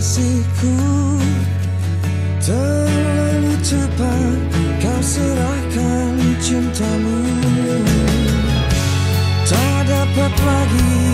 kasihku. Terlalu cepat kau serahkan cintamu. Tak dapat lagi.